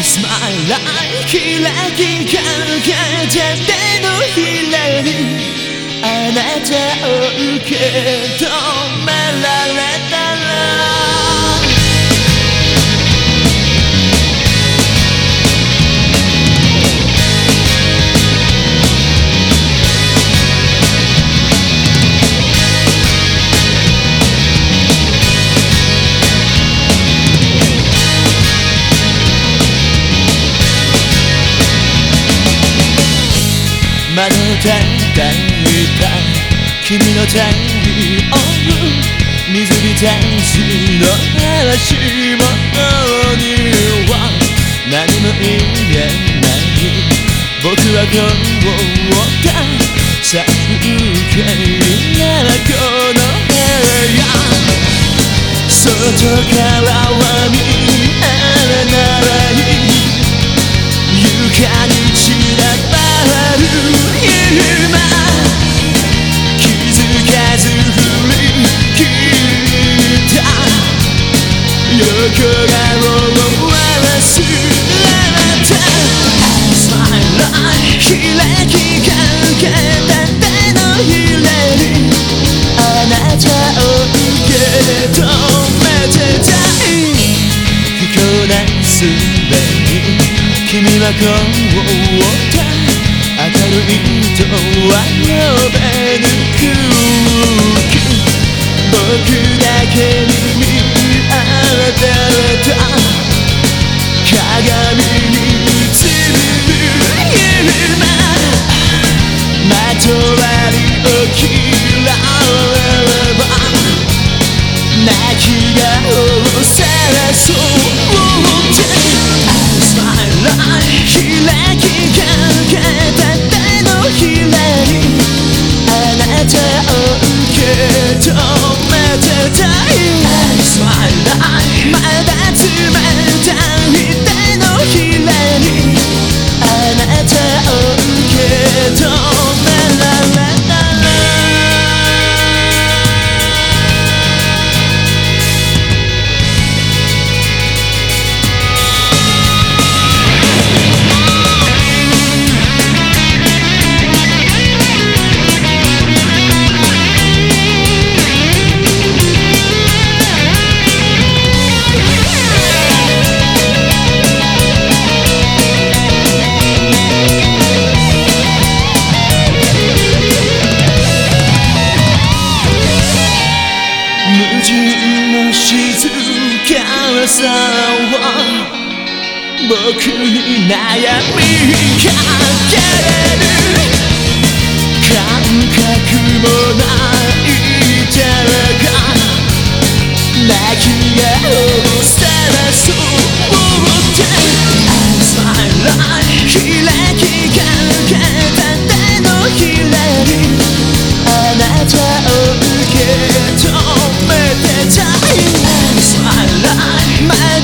It's my life. 開きかけて手のひらにあなたを受け取まの天板いっぱい君の天に追う水着天使の嵐もには何も言えない。僕はこうを探あ受けるならこの部屋外からは見えるならい床に散らかすべに君はこうだ明るいとは呼べぬ空気僕だけに見られての静かさは僕に悩みかけれる感覚もない誰か泣き顔をさらそうって As my life my